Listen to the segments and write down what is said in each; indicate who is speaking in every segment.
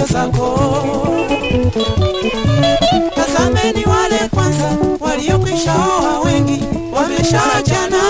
Speaker 1: porojo zako. Tazameni wale kwanza waliokwisha oa, wengi wameshaachana.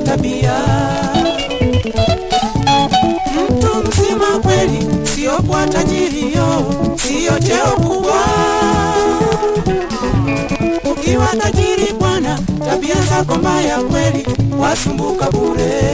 Speaker 1: Tabia. Mtu mzima kweli, sio kwa tajiri yo, sio cheo kubwa. Ukiwa tajiri bwana, tabia zako mbaya kweli, wasumbuka bure.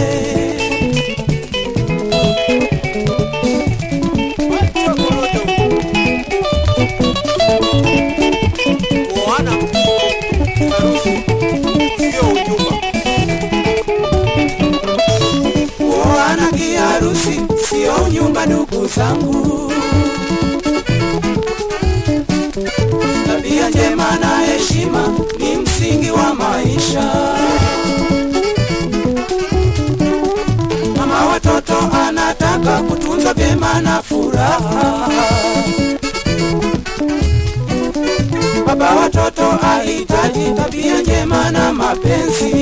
Speaker 1: Ndugu zangu. Tabia njema na heshima ni msingi wa maisha. Mama watoto anataka kutunza vyema na furaha. Baba watoto ahitaji tabia njema na mapenzi.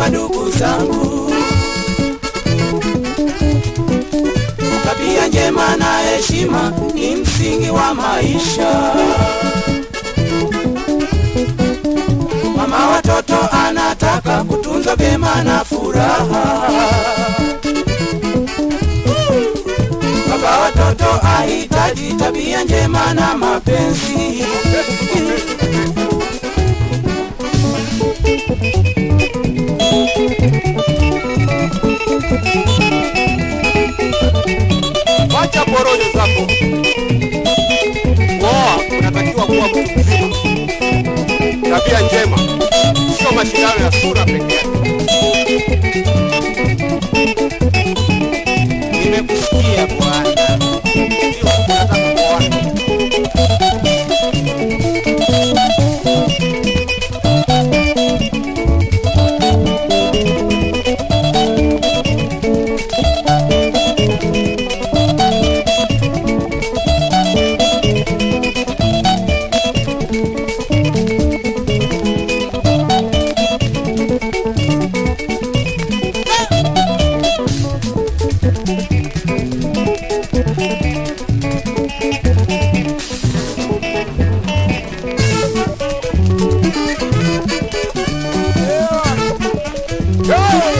Speaker 1: Sio ndugu zangu. Tabia njema na heshima ni msingi wa maisha. Mama watoto anataka kutunza vyema na furaha. Baba watoto ahitaji tabia njema na mapenzi.
Speaker 2: Kuwa mtu tabia njema, sio mashindano ya sura peke Ei!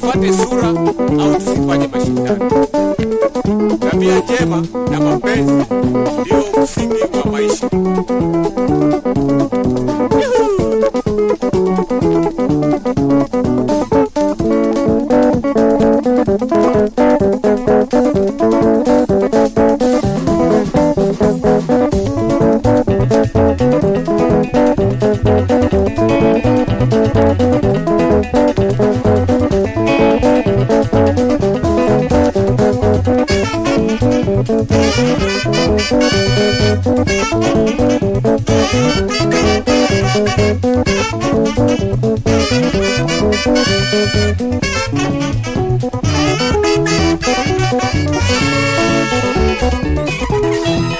Speaker 2: tusifuate sura au tusifanye mashindano. Tabia njema na mapenzi ndio msingi wa maisha.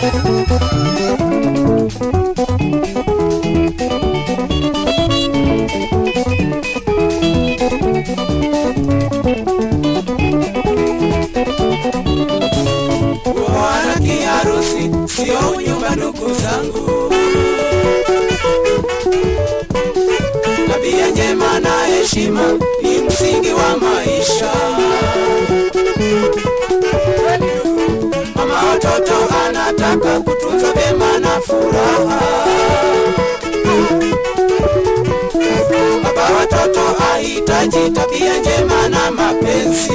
Speaker 1: Bwana zangu. Tabia njema na heshima ni msingi wa maisha. Mama watoto anataka kutunza vyema na furaha. Baba watoto ahitaji tabia njema na mapenzi.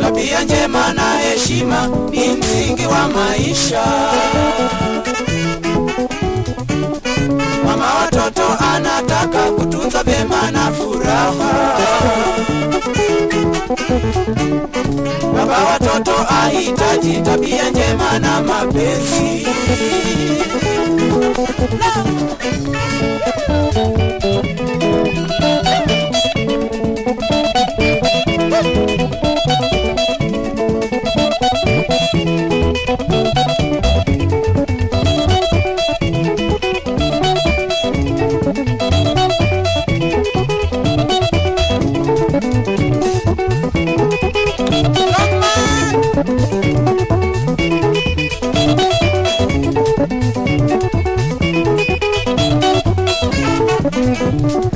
Speaker 1: tabia njema na heshima wa maisha. Mama watoto anataka kutunza vyema na furaha. Baba watoto ahitaji tabia njema na mapenzi. No. Thank